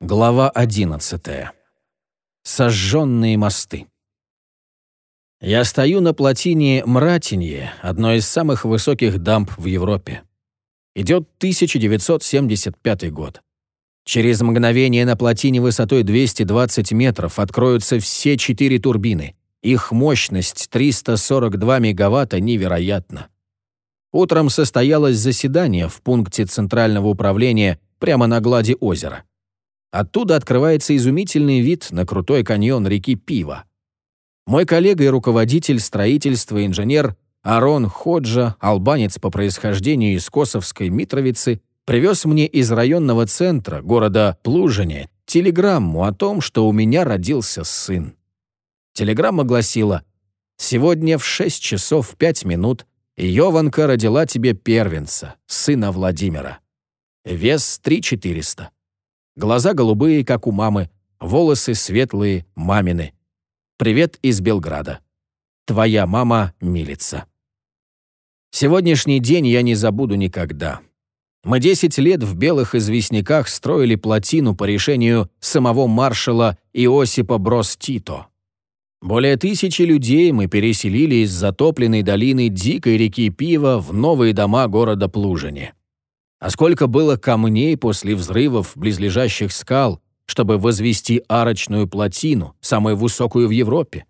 Глава 11. Сожженные мосты. Я стою на плотине Мратинье, одной из самых высоких дамб в Европе. Идет 1975 год. Через мгновение на плотине высотой 220 метров откроются все четыре турбины. Их мощность 342 мегаватта невероятна. Утром состоялось заседание в пункте Центрального управления прямо на глади озера. Оттуда открывается изумительный вид на крутой каньон реки Пива. Мой коллега и руководитель строительства инженер Арон Ходжа, албанец по происхождению из Косовской Митровицы, привез мне из районного центра города Плужине телеграмму о том, что у меня родился сын. Телеграмма гласила «Сегодня в 6 часов 5 минут Йованка родила тебе первенца, сына Владимира. Вес 3400. Глаза голубые, как у мамы, волосы светлые, мамины. Привет из Белграда. Твоя мама милится. Сегодняшний день я не забуду никогда. Мы 10 лет в белых известняках строили плотину по решению самого маршала Иосипа Брос-Тито. Более тысячи людей мы переселили из затопленной долины дикой реки Пива в новые дома города Плужине. А сколько было камней после взрывов близлежащих скал, чтобы возвести арочную плотину, самую высокую в Европе.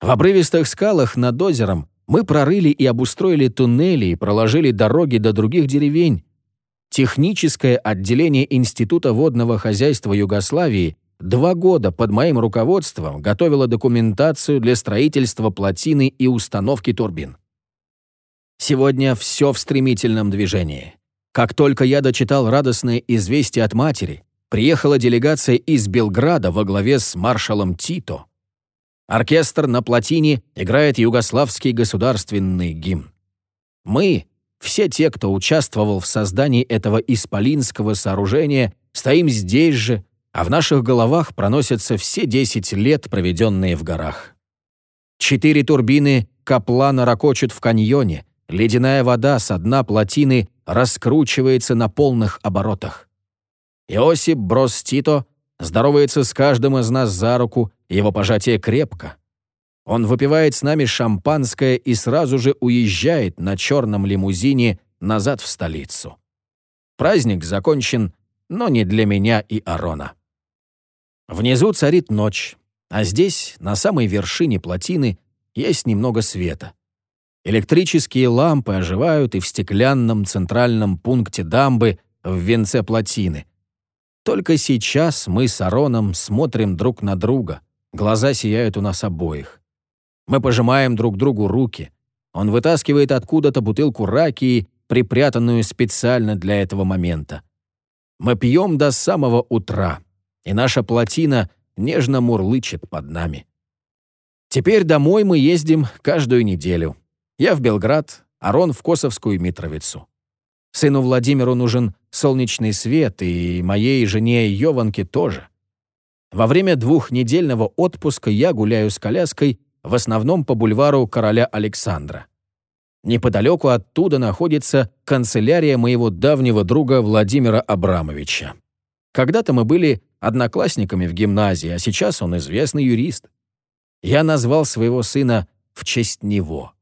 В обрывистых скалах над озером мы прорыли и обустроили туннели и проложили дороги до других деревень. Техническое отделение Института водного хозяйства Югославии два года под моим руководством готовило документацию для строительства плотины и установки турбин. Сегодня все в стремительном движении. Как только я дочитал радостное известие от матери, приехала делегация из Белграда во главе с маршалом Тито. Оркестр на плотине играет югославский государственный гимн. Мы, все те, кто участвовал в создании этого исполинского сооружения, стоим здесь же, а в наших головах проносятся все 10 лет, проведенные в горах. Четыре турбины Каплана ракочут в каньоне, ледяная вода со дна плотины раскручивается на полных оборотах. Иосип Брос Тито здоровается с каждым из нас за руку, его пожатие крепко. Он выпивает с нами шампанское и сразу же уезжает на черном лимузине назад в столицу. Праздник закончен, но не для меня и Арона. Внизу царит ночь, а здесь, на самой вершине плотины, есть немного света. Электрические лампы оживают и в стеклянном центральном пункте дамбы в венце плотины. Только сейчас мы с Ароном смотрим друг на друга. Глаза сияют у нас обоих. Мы пожимаем друг другу руки. Он вытаскивает откуда-то бутылку ракии, припрятанную специально для этого момента. Мы пьем до самого утра, и наша плотина нежно мурлычет под нами. Теперь домой мы ездим каждую неделю. Я в Белград, Арон в Косовскую Митровицу. Сыну Владимиру нужен солнечный свет, и моей жене Йованке тоже. Во время двухнедельного отпуска я гуляю с коляской в основном по бульвару короля Александра. Неподалеку оттуда находится канцелярия моего давнего друга Владимира Абрамовича. Когда-то мы были одноклассниками в гимназии, а сейчас он известный юрист. Я назвал своего сына в честь него.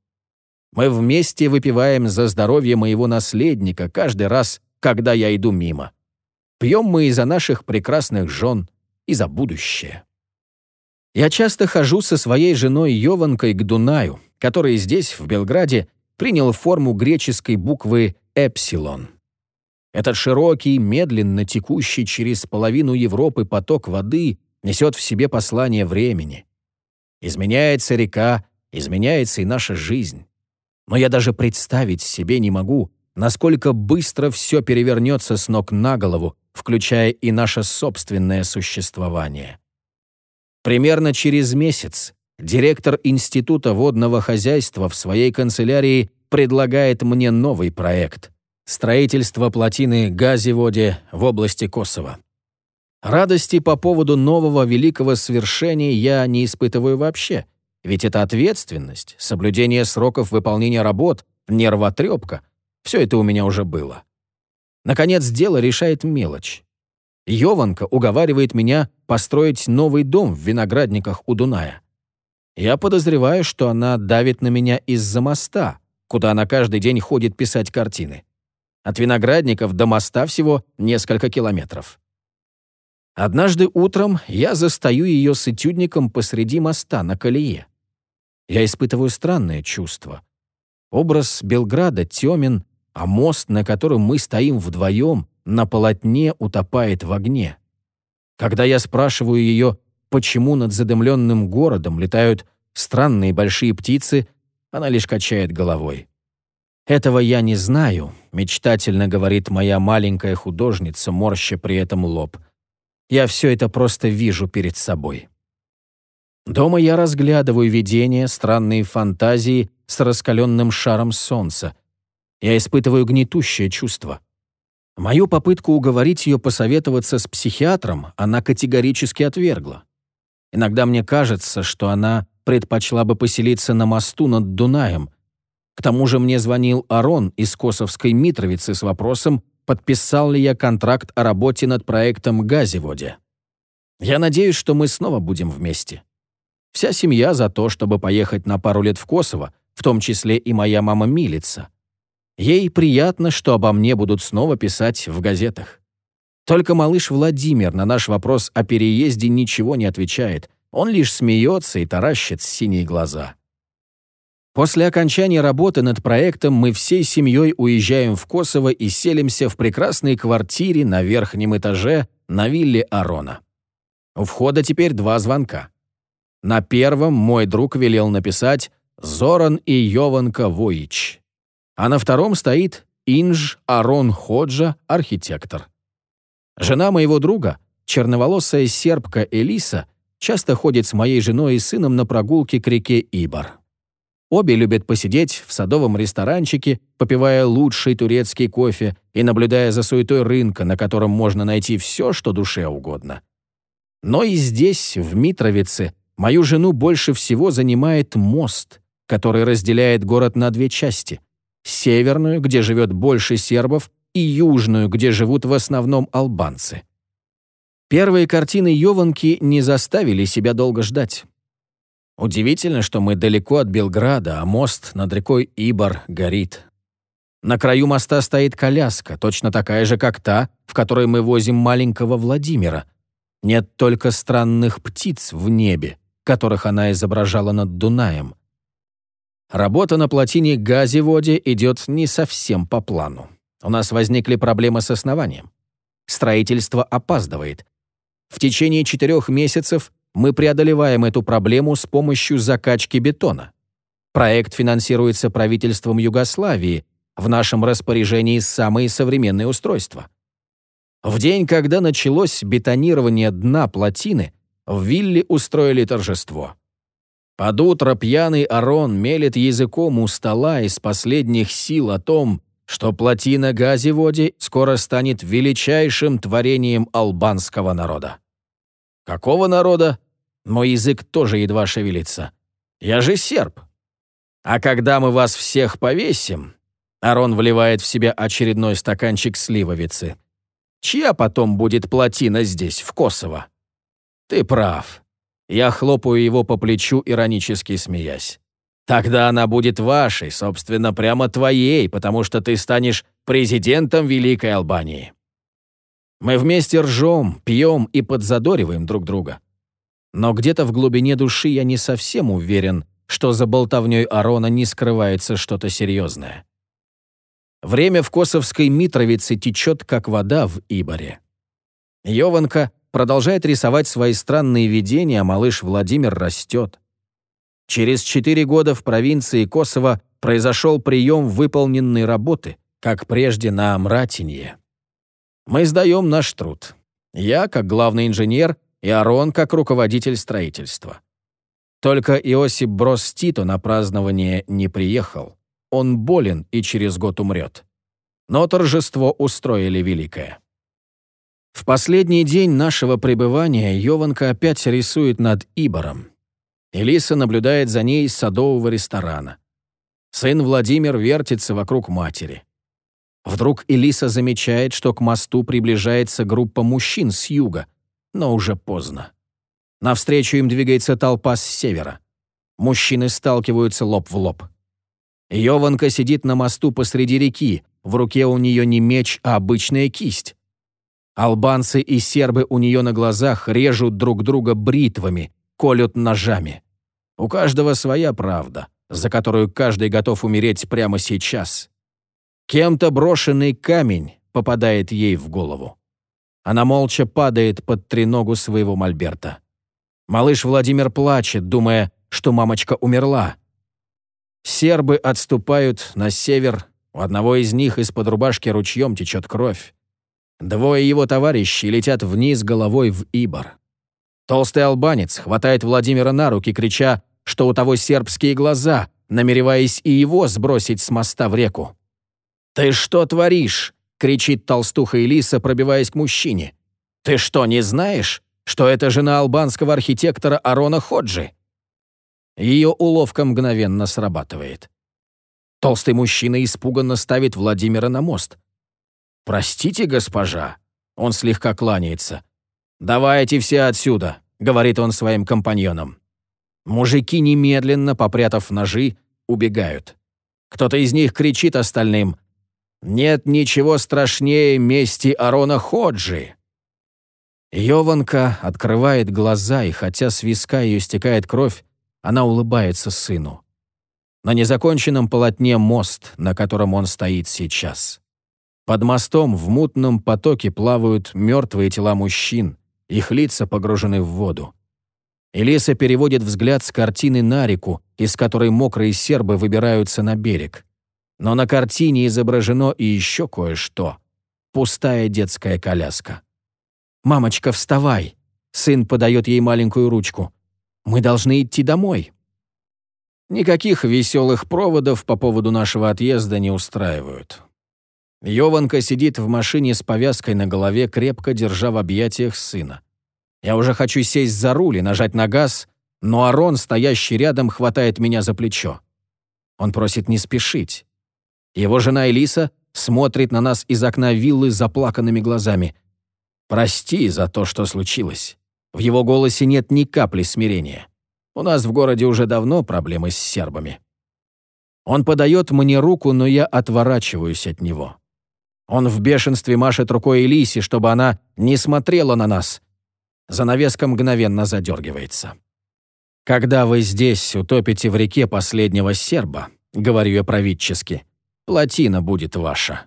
Мы вместе выпиваем за здоровье моего наследника каждый раз, когда я иду мимо. Пьем мы и за наших прекрасных жен, и за будущее. Я часто хожу со своей женой Йованкой к Дунаю, который здесь, в Белграде, принял форму греческой буквы «эпсилон». Этот широкий, медленно текущий через половину Европы поток воды несет в себе послание времени. Изменяется река, изменяется и наша жизнь но я даже представить себе не могу, насколько быстро все перевернется с ног на голову, включая и наше собственное существование. Примерно через месяц директор Института водного хозяйства в своей канцелярии предлагает мне новый проект — строительство плотины Газиводе в области Косово. Радости по поводу нового великого свершения я не испытываю вообще — ведь это ответственность, соблюдение сроков выполнения работ, нервотрепка. Все это у меня уже было. Наконец, дело решает мелочь. Йованка уговаривает меня построить новый дом в виноградниках у Дуная. Я подозреваю, что она давит на меня из-за моста, куда она каждый день ходит писать картины. От виноградников до моста всего несколько километров. Однажды утром я застаю ее с этюдником посреди моста на колее. Я испытываю странное чувство. Образ Белграда темен, а мост, на котором мы стоим вдвоем, на полотне утопает в огне. Когда я спрашиваю ее, почему над задымленным городом летают странные большие птицы, она лишь качает головой. «Этого я не знаю», — мечтательно говорит моя маленькая художница, морща при этом лоб. «Я все это просто вижу перед собой». Дома я разглядываю видения, странные фантазии с раскаленным шаром солнца. Я испытываю гнетущее чувство. Мою попытку уговорить ее посоветоваться с психиатром она категорически отвергла. Иногда мне кажется, что она предпочла бы поселиться на мосту над Дунаем. К тому же мне звонил Арон из Косовской Митровицы с вопросом, подписал ли я контракт о работе над проектом «Газеводе». Я надеюсь, что мы снова будем вместе. Вся семья за то, чтобы поехать на пару лет в Косово, в том числе и моя мама Милица. Ей приятно, что обо мне будут снова писать в газетах. Только малыш Владимир на наш вопрос о переезде ничего не отвечает. Он лишь смеется и таращит синие глаза. После окончания работы над проектом мы всей семьей уезжаем в Косово и селимся в прекрасной квартире на верхнем этаже на вилле Арона. У входа теперь два звонка. На первом мой друг велел написать «Зоран и Йованка Воич», а на втором стоит Инж Арон Ходжа, архитектор. Жена моего друга, черноволосая сербка Элиса, часто ходит с моей женой и сыном на прогулки к реке Ибар. Обе любят посидеть в садовом ресторанчике, попивая лучший турецкий кофе и наблюдая за суетой рынка, на котором можно найти все, что душе угодно. Но и здесь, в Митровице, мою жену больше всего занимает мост, который разделяет город на две части. Северную, где живет больше сербов, и южную, где живут в основном албанцы. Первые картины Йованки не заставили себя долго ждать. Удивительно, что мы далеко от Белграда, а мост над рекой Ибар горит. На краю моста стоит коляска, точно такая же, как та, в которой мы возим маленького Владимира. Нет только странных птиц в небе, которых она изображала над Дунаем. Работа на плотине Газеводе идет не совсем по плану. У нас возникли проблемы с основанием. Строительство опаздывает. В течение четырех месяцев мы преодолеваем эту проблему с помощью закачки бетона. Проект финансируется правительством Югославии, в нашем распоряжении самые современные устройства. В день, когда началось бетонирование дна плотины, в вилле устроили торжество. Под утро пьяный Арон мелет языком у стола из последних сил о том, что плотина Газиводи скоро станет величайшим творением албанского народа. Какого народа? Мой язык тоже едва шевелится. Я же серб. А когда мы вас всех повесим, Арон вливает в себя очередной стаканчик сливовицы. Чья потом будет плотина здесь, в Косово? Ты прав. Я хлопаю его по плечу, иронически смеясь. Тогда она будет вашей, собственно, прямо твоей, потому что ты станешь президентом Великой Албании. Мы вместе ржем, пьем и подзадориваем друг друга. Но где-то в глубине души я не совсем уверен, что за болтовней Арона не скрывается что-то серьезное. Время в Косовской Митровице течет, как вода в Иборе. Йованка продолжает рисовать свои странные видения, а малыш Владимир растет. Через четыре года в провинции Косово произошел прием выполненной работы, как прежде на Мратинье. Мы сдаем наш труд. Я, как главный инженер, и Арон, как руководитель строительства. Только Иосип Брос Тито на празднование не приехал. Он болен и через год умрет. Но торжество устроили великое. В последний день нашего пребывания Йованка опять рисует над Ибором. Элиса наблюдает за ней из садового ресторана. Сын Владимир вертится вокруг матери. Вдруг Элиса замечает, что к мосту приближается группа мужчин с юга, но уже поздно. Навстречу им двигается толпа с севера. Мужчины сталкиваются лоб в лоб. Йованка сидит на мосту посреди реки, в руке у нее не меч, а обычная кисть. Албанцы и сербы у нее на глазах режут друг друга бритвами, колют ножами. У каждого своя правда, за которую каждый готов умереть прямо сейчас. Кем-то брошенный камень попадает ей в голову. Она молча падает под треногу своего мольберта. Малыш Владимир плачет, думая, что мамочка умерла. Сербы отступают на север, у одного из них из-под рубашки ручьем течет кровь. Двое его товарищей летят вниз головой в Ибор. Толстый албанец хватает Владимира на руки, крича, что у того сербские глаза, намереваясь и его сбросить с моста в реку. «Ты что творишь?» — кричит толстуха Элиса, пробиваясь к мужчине. «Ты что, не знаешь, что это жена албанского архитектора Арона Ходжи?» Ее уловка мгновенно срабатывает. Толстый мужчина испуганно ставит Владимира на мост. «Простите, госпожа», — он слегка кланяется. «Давайте все отсюда», — говорит он своим компаньонам. Мужики немедленно, попрятав ножи, убегают. Кто-то из них кричит остальным «Нет ничего страшнее мести Арона Ходжи!» Йованка открывает глаза, и хотя с виска ее стекает кровь, она улыбается сыну. На незаконченном полотне мост, на котором он стоит сейчас. Под мостом в мутном потоке плавают мертвые тела мужчин, их лица погружены в воду. Элиса переводит взгляд с картины на реку, из которой мокрые сербы выбираются на берег. Но на картине изображено и еще кое-что. Пустая детская коляска. «Мамочка, вставай!» Сын подает ей маленькую ручку. Мы должны идти домой». Никаких веселых проводов по поводу нашего отъезда не устраивают. Йованка сидит в машине с повязкой на голове, крепко держа в объятиях сына. Я уже хочу сесть за руль и нажать на газ, но Арон, стоящий рядом, хватает меня за плечо. Он просит не спешить. Его жена Элиса смотрит на нас из окна виллы с заплаканными глазами. «Прости за то, что случилось. В его голосе нет ни капли смирения. У нас в городе уже давно проблемы с сербами. Он подает мне руку, но я отворачиваюсь от него. Он в бешенстве машет рукой Элисе, чтобы она не смотрела на нас. Занавеска мгновенно задергивается. «Когда вы здесь утопите в реке последнего серба», — говорю я правительски, — «плотина будет ваша».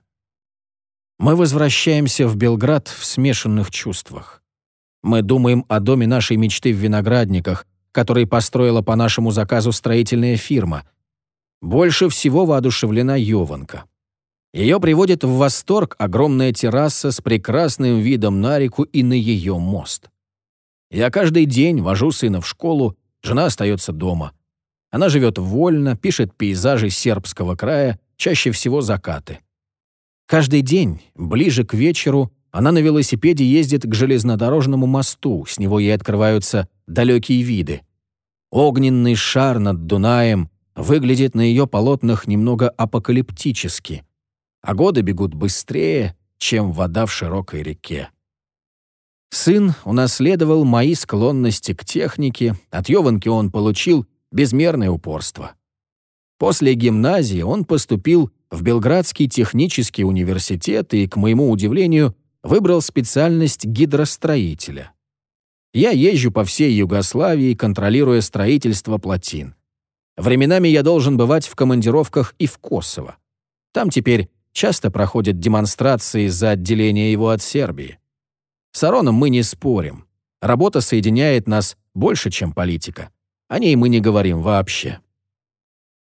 Мы возвращаемся в Белград в смешанных чувствах. Мы думаем о доме нашей мечты в Виноградниках, который построила по нашему заказу строительная фирма. Больше всего воодушевлена Йованка. Ее приводит в восторг огромная терраса с прекрасным видом на реку и на ее мост. Я каждый день вожу сына в школу, жена остается дома. Она живет вольно, пишет пейзажи сербского края, чаще всего закаты. Каждый день, ближе к вечеру, она на велосипеде ездит к железнодорожному мосту, с него ей открываются далекие виды. Огненный шар над Дунаем выглядит на ее полотнах немного апокалиптически, а годы бегут быстрее, чем вода в широкой реке. Сын унаследовал мои склонности к технике, от Йованки он получил безмерное упорство. После гимназии он поступил в Белградский технический университет и, к моему удивлению, выбрал специальность гидростроителя. Я езжу по всей Югославии, контролируя строительство плотин. Временами я должен бывать в командировках и в Косово. Там теперь часто проходят демонстрации за отделение его от Сербии. С Ароном мы не спорим. Работа соединяет нас больше, чем политика. О ней мы не говорим вообще.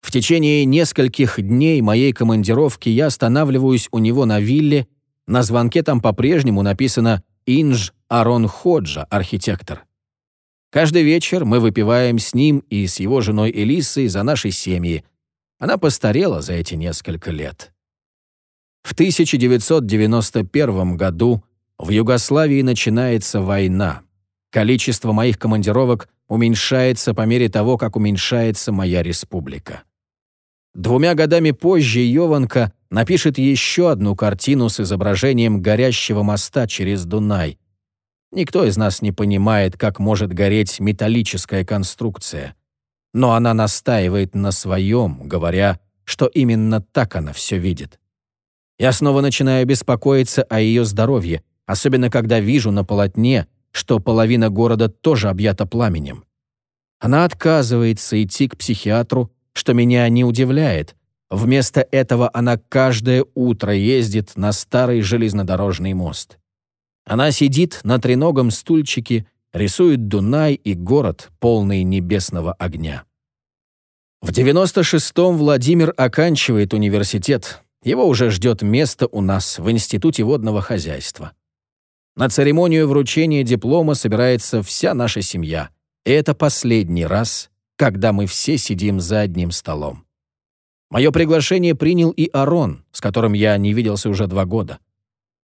В течение нескольких дней моей командировки я останавливаюсь у него на вилле на звонке там по-прежнему написано «Инж Арон Ходжа, архитектор». Каждый вечер мы выпиваем с ним и с его женой Элисой за наши семьи. Она постарела за эти несколько лет. В 1991 году в Югославии начинается война. Количество моих командировок уменьшается по мере того, как уменьшается моя республика. Двумя годами позже Йованка напишет еще одну картину с изображением горящего моста через Дунай. Никто из нас не понимает, как может гореть металлическая конструкция. Но она настаивает на своем, говоря, что именно так она все видит. Я снова начинаю беспокоиться о ее здоровье, особенно когда вижу на полотне, что половина города тоже объята пламенем. Она отказывается идти к психиатру, что меня не удивляет. Вместо этого она каждое утро ездит на старый железнодорожный мост. Она сидит на треногом стульчике, рисует Дунай и город, полный небесного огня. В 96-м Владимир оканчивает университет. Его уже ждет место у нас в Институте водного хозяйства. На церемонию вручения диплома собирается вся наша семья. И это последний раз, когда мы все сидим за одним столом. Мое приглашение принял и Арон, с которым я не виделся уже два года.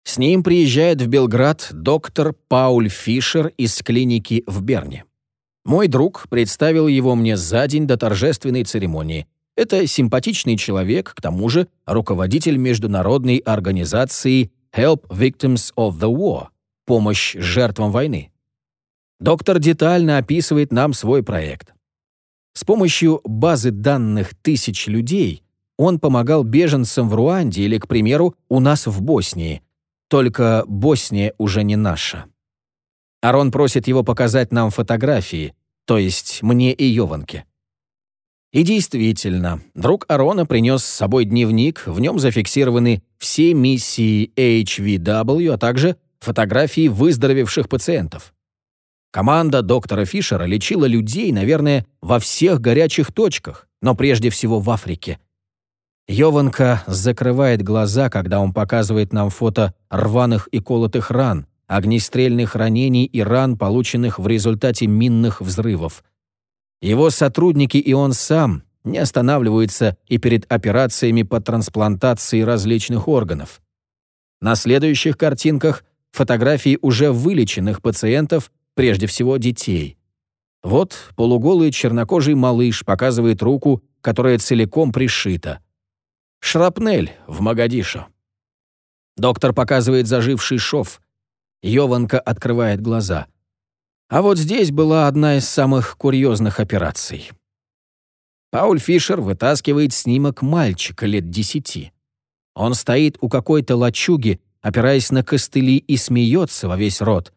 С ним приезжает в Белград доктор Пауль Фишер из клиники в Берне. Мой друг представил его мне за день до торжественной церемонии. Это симпатичный человек, к тому же руководитель международной организации Help Victims of the War, помощь жертвам войны. Доктор детально описывает нам свой проект. С помощью базы данных тысяч людей он помогал беженцам в Руанде или, к примеру, у нас в Боснии. Только Босния уже не наша. Арон просит его показать нам фотографии, то есть мне и Йованке. И действительно, друг Арона принес с собой дневник, в нем зафиксированы все миссии HVW, а также фотографии выздоровевших пациентов. Команда доктора Фишера лечила людей, наверное, во всех горячих точках, но прежде всего в Африке. Йованка закрывает глаза, когда он показывает нам фото рваных и колотых ран, огнестрельных ранений и ран, полученных в результате минных взрывов. Его сотрудники и он сам не останавливаются и перед операциями по трансплантации различных органов. На следующих картинках фотографии уже вылеченных пациентов, прежде всего детей. Вот полуголый чернокожий малыш показывает руку, которая целиком пришита. Шрапнель в Магадишо. Доктор показывает заживший шов. Йованка открывает глаза. А вот здесь была одна из самых курьезных операций. Пауль Фишер вытаскивает снимок мальчика лет десяти. Он стоит у какой-то лачуги, опираясь на костыли, и смеется во весь рот.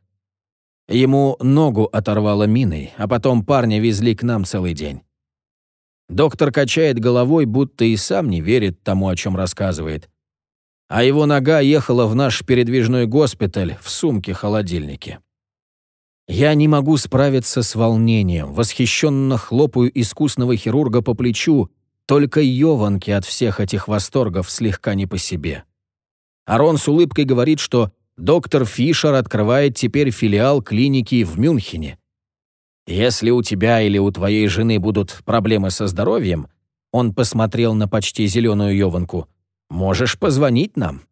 Ему ногу оторвало миной, а потом парня везли к нам целый день. Доктор качает головой, будто и сам не верит тому, о чем рассказывает. А его нога ехала в наш передвижной госпиталь в сумке-холодильнике. Я не могу справиться с волнением, восхищенно хлопаю искусного хирурга по плечу, только Йованки от всех этих восторгов слегка не по себе. Арон с улыбкой говорит, что доктор Фишер открывает теперь филиал клиники в Мюнхене. Если у тебя или у твоей жены будут проблемы со здоровьем, он посмотрел на почти зеленую Йованку, можешь позвонить нам.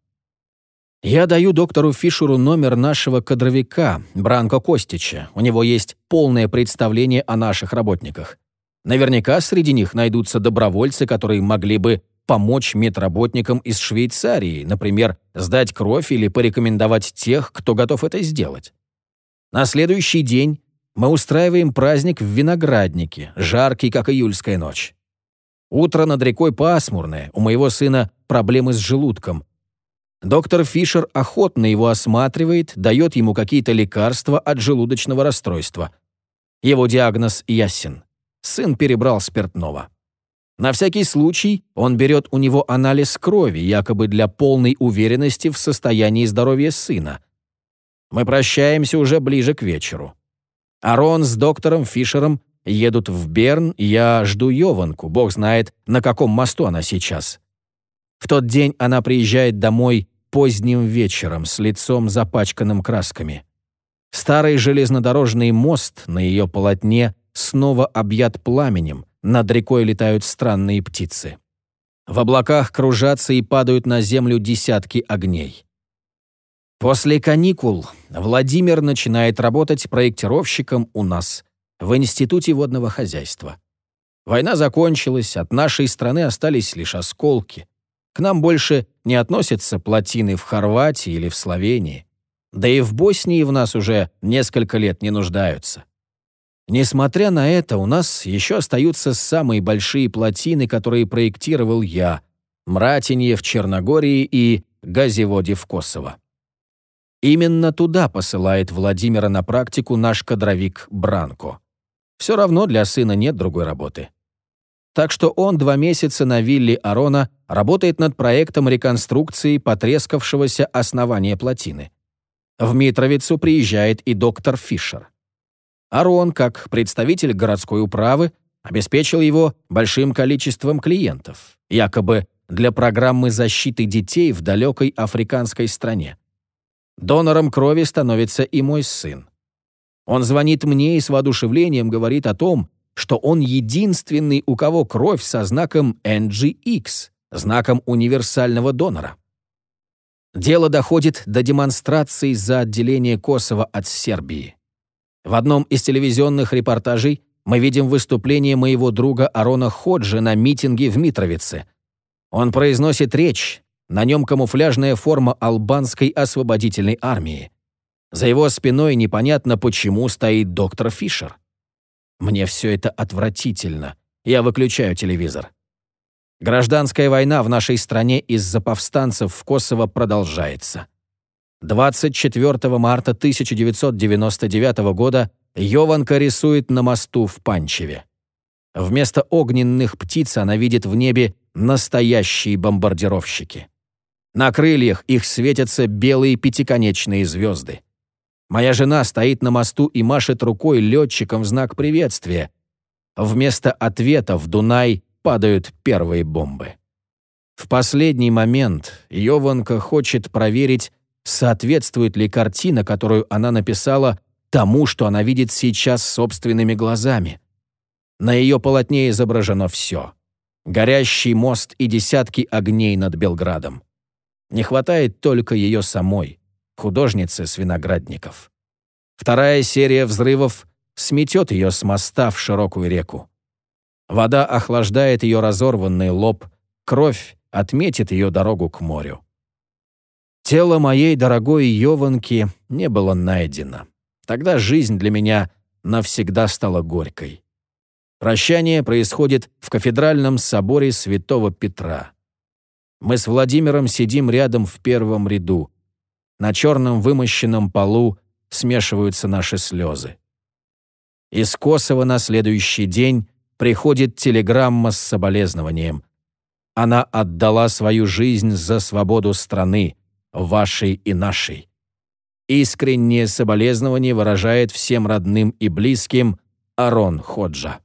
Я даю доктору Фишеру номер нашего кадровика, Бранко Костича. У него есть полное представление о наших работниках. Наверняка среди них найдутся добровольцы, которые могли бы помочь медработникам из Швейцарии, например, сдать кровь или порекомендовать тех, кто готов это сделать. На следующий день мы устраиваем праздник в винограднике, жаркий, как июльская ночь. Утро над рекой пасмурное, у моего сына проблемы с желудком. Доктор Фишер охотно его осматривает, дает ему какие-то лекарства от желудочного расстройства. Его диагноз ясен. Сын перебрал спиртного. На всякий случай он берет у него анализ крови, якобы для полной уверенности в состоянии здоровья сына. Мы прощаемся уже ближе к вечеру. Арон с доктором Фишером едут в Берн, я жду Йованку, бог знает, на каком мосту она сейчас. В тот день она приезжает домой поздним вечером с лицом запачканным красками. Старый железнодорожный мост на ее полотне снова объят пламенем, над рекой летают странные птицы. В облаках кружатся и падают на землю десятки огней. После каникул Владимир начинает работать проектировщиком у нас, в Институте водного хозяйства. Война закончилась, от нашей страны остались лишь осколки. К нам больше не относятся плотины в Хорватии или в Словении. Да и в Боснии в нас уже несколько лет не нуждаются. Несмотря на это, у нас еще остаются самые большие плотины, которые проектировал я, Мратинье в Черногории и Газеводе в Косово. Именно туда посылает Владимира на практику наш кадровик Бранко. Все равно для сына нет другой работы. Так что он два месяца на вилле Арона работает над проектом реконструкции потрескавшегося основания плотины. В Митровицу приезжает и доктор Фишер. Арон, как представитель городской управы, обеспечил его большим количеством клиентов, якобы для программы защиты детей в далекой африканской стране. Донором крови становится и мой сын. Он звонит мне и с воодушевлением говорит о том, что он единственный, у кого кровь со знаком NGX, знаком универсального донора. Дело доходит до демонстрации за отделение Косово от Сербии. В одном из телевизионных репортажей мы видим выступление моего друга Арона Ходжи на митинге в Митровице. Он произносит речь, на нем камуфляжная форма албанской освободительной армии. За его спиной непонятно, почему стоит доктор Фишер. Мне все это отвратительно. Я выключаю телевизор. Гражданская война в нашей стране из-за повстанцев в Косово продолжается. 24 марта 1999 года Йованка рисует на мосту в Панчеве. Вместо огненных птиц она видит в небе настоящие бомбардировщики. На крыльях их светятся белые пятиконечные звезды. Моя жена стоит на мосту и машет рукой летчикам в знак приветствия. Вместо ответа в Дунай падают первые бомбы. В последний момент Йованка хочет проверить, соответствует ли картина, которую она написала, тому, что она видит сейчас собственными глазами. На ее полотне изображено все. Горящий мост и десятки огней над Белградом. Не хватает только ее самой, художницы с виноградников. Вторая серия взрывов сметет ее с моста в широкую реку. Вода охлаждает ее разорванный лоб, кровь отметит ее дорогу к морю. Тело моей дорогой Йованки не было найдено. Тогда жизнь для меня навсегда стала горькой. Прощание происходит в кафедральном соборе святого Петра. Мы с Владимиром сидим рядом в первом ряду. На черном вымощенном полу смешиваются наши слезы. Из Косово на следующий день приходит телеграмма с соболезнованием. Она отдала свою жизнь за свободу страны, вашей и нашей. Искреннее соболезнование выражает всем родным и близким Арон Ходжа.